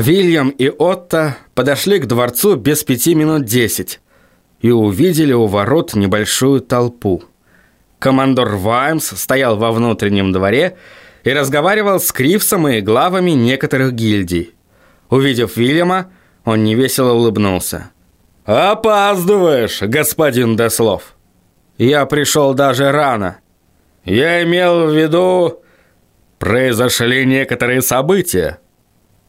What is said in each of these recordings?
Вильям и Отто подошли к дворцу без пяти минут десять и увидели у ворот небольшую толпу. Командор Ваймс стоял во внутреннем дворе и разговаривал с Кривсом и главами некоторых гильдий. Увидев Вильяма, он невесело улыбнулся. «Опаздываешь, господин Деслов!» «Я пришел даже рано. Я имел в виду...» «Произошли некоторые события»,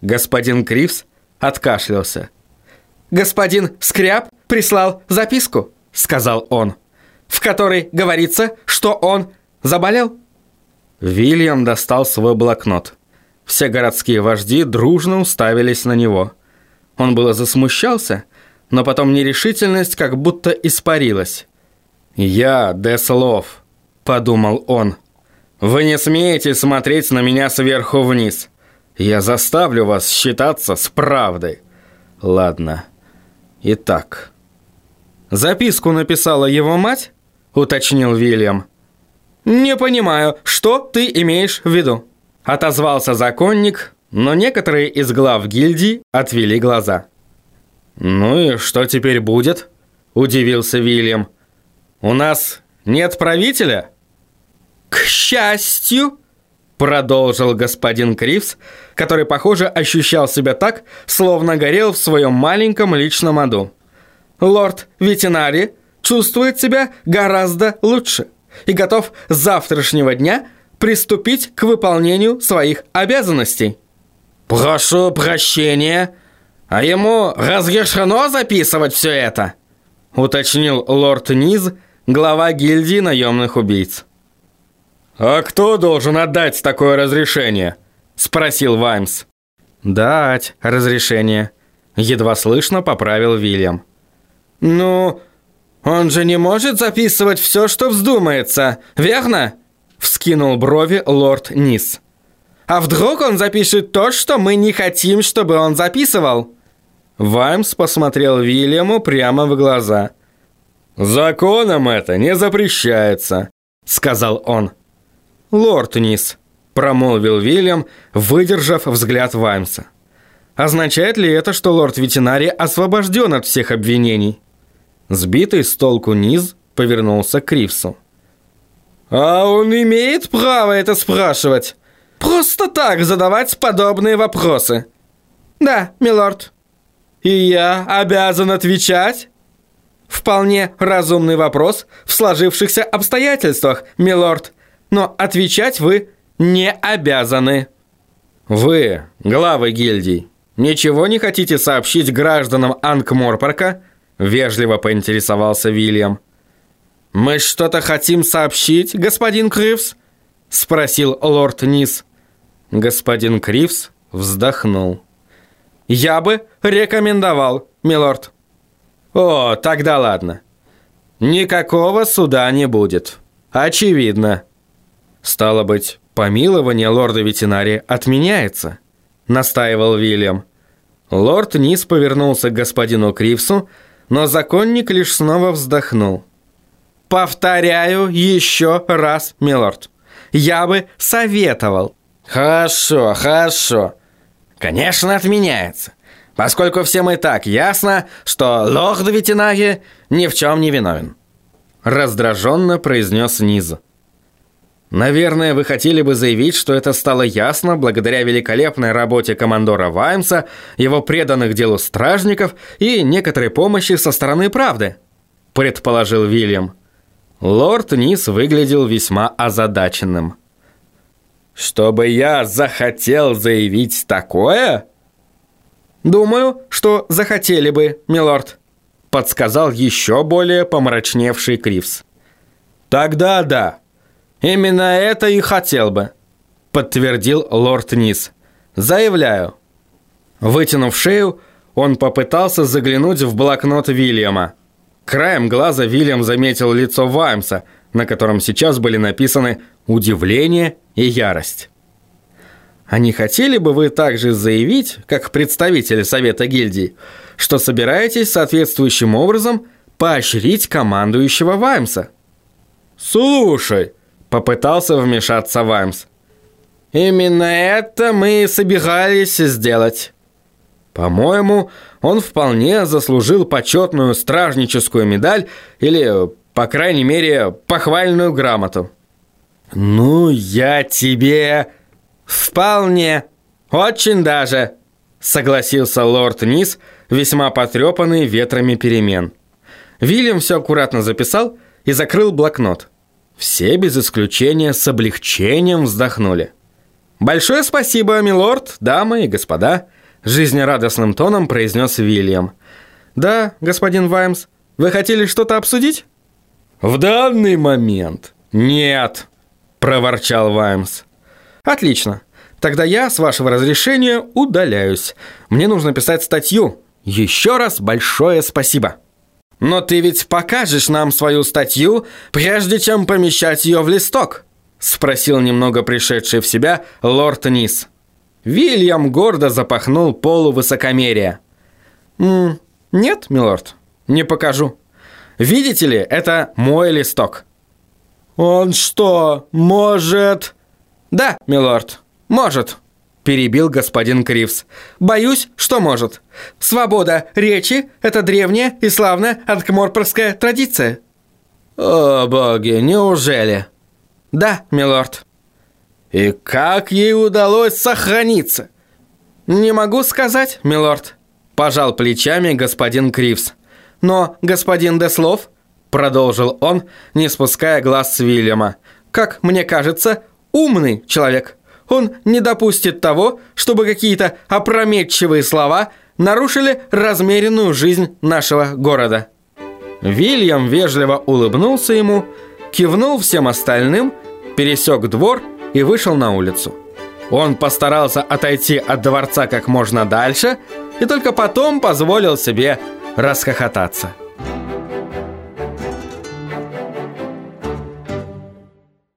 Господин Кривс откашлялся. «Господин Скряб прислал записку», — сказал он, «в которой говорится, что он заболел». Вильям достал свой блокнот. Все городские вожди дружно уставились на него. Он было засмущался, но потом нерешительность как будто испарилась. «Я Деслов», — подумал он. «Вы не смеете смотреть на меня сверху вниз». Я заставлю вас считаться с правдой. Ладно. Итак. Записку написала его мать? Уточнил Вильям. Не понимаю, что ты имеешь в виду? Отозвался законник, но некоторые из глав гильдии отвели глаза. «Ну и что теперь будет?» – удивился Вильям. «У нас нет правителя?» «К счастью!» Продолжил господин Кривс, который, похоже, ощущал себя так, словно горел в своем маленьком личном аду. Лорд Ветенари чувствует себя гораздо лучше и готов с завтрашнего дня приступить к выполнению своих обязанностей. «Прошу прощения, а ему разрешено записывать все это?» уточнил лорд Низ, глава гильдии наемных убийц. «А кто должен отдать такое разрешение?» – спросил Ваймс. «Дать разрешение», – едва слышно поправил Вильям. «Ну, он же не может записывать все, что вздумается, верно?» – вскинул брови лорд Низ. «А вдруг он запишет то, что мы не хотим, чтобы он записывал?» Ваймс посмотрел Вильяму прямо в глаза. «Законом это не запрещается», – сказал он. «Лорд Низ», – промолвил Вильям, выдержав взгляд Ваймса. «Означает ли это, что лорд Ветенари освобожден от всех обвинений?» Сбитый с толку Низ повернулся к Кривсу. «А он имеет право это спрашивать? Просто так задавать подобные вопросы?» «Да, милорд». «И я обязан отвечать?» «Вполне разумный вопрос в сложившихся обстоятельствах, милорд но отвечать вы не обязаны. Вы, главы гильдий, ничего не хотите сообщить гражданам Анкморпорка? Вежливо поинтересовался Вильям. Мы что-то хотим сообщить, господин Кривс? Спросил лорд Низ. Господин Кривс вздохнул. Я бы рекомендовал, милорд. О, тогда ладно. Никакого суда не будет. Очевидно. «Стало быть, помилование лорда ветеринария отменяется», – настаивал Вильям. Лорд Низ повернулся к господину Кривсу, но законник лишь снова вздохнул. «Повторяю еще раз, милорд. Я бы советовал». «Хорошо, хорошо. Конечно, отменяется. Поскольку всем и так ясно, что лорд ветеринария ни в чем не виновен». Раздраженно произнес Низ. Наверное, вы хотели бы заявить, что это стало ясно благодаря великолепной работе командора Ваймса, его преданных делу стражников и некоторой помощи со стороны правды, предположил Вильям. Лорд Низ выглядел весьма озадаченным. «Чтобы я захотел заявить такое?» «Думаю, что захотели бы, милорд», подсказал еще более помрачневший Кривс. «Тогда да», «Именно это и хотел бы», – подтвердил лорд Низ. «Заявляю». Вытянув шею, он попытался заглянуть в блокнот Вильяма. Краем глаза Вильям заметил лицо Ваймса, на котором сейчас были написаны «удивление» и «ярость». А не хотели бы вы также заявить, как представители Совета гильдии, что собираетесь соответствующим образом поощрить командующего Ваймса? «Слушай», Попытался вмешаться Ваймс. «Именно это мы и собирались сделать». По-моему, он вполне заслужил почетную стражническую медаль или, по крайней мере, похвальную грамоту. «Ну, я тебе...» «Вполне. Очень даже», — согласился лорд Низ, весьма потрепанный ветрами перемен. Вильям все аккуратно записал и закрыл блокнот. Все без исключения с облегчением вздохнули. «Большое спасибо, милорд, дамы и господа», — жизнерадостным тоном произнес Вильям. «Да, господин Ваймс, вы хотели что-то обсудить?» «В данный момент нет», — проворчал Ваймс. «Отлично. Тогда я, с вашего разрешения, удаляюсь. Мне нужно писать статью. Еще раз большое спасибо». «Но ты ведь покажешь нам свою статью, прежде чем помещать ее в листок?» Спросил немного пришедший в себя лорд Низ. Вильям гордо запахнул полу высокомерия. «М «Нет, милорд, не покажу. Видите ли, это мой листок». «Он что, может...» «Да, милорд, может», – перебил господин Кривс. «Боюсь, что может. Свобода речи – это древняя и славная анкморпорская традиция». «О, боги, неужели?» «Да, милорд». «И как ей удалось сохраниться?» «Не могу сказать, милорд», – пожал плечами господин Кривс. «Но господин Деслов», – продолжил он, не спуская глаз с Вильяма, – «как мне кажется, умный человек. Он не допустит того, чтобы какие-то опрометчивые слова нарушили размеренную жизнь нашего города». Вильям вежливо улыбнулся ему, кивнул всем остальным, пересек двор и вышел на улицу. Он постарался отойти от дворца как можно дальше и только потом позволил себе расхохотаться.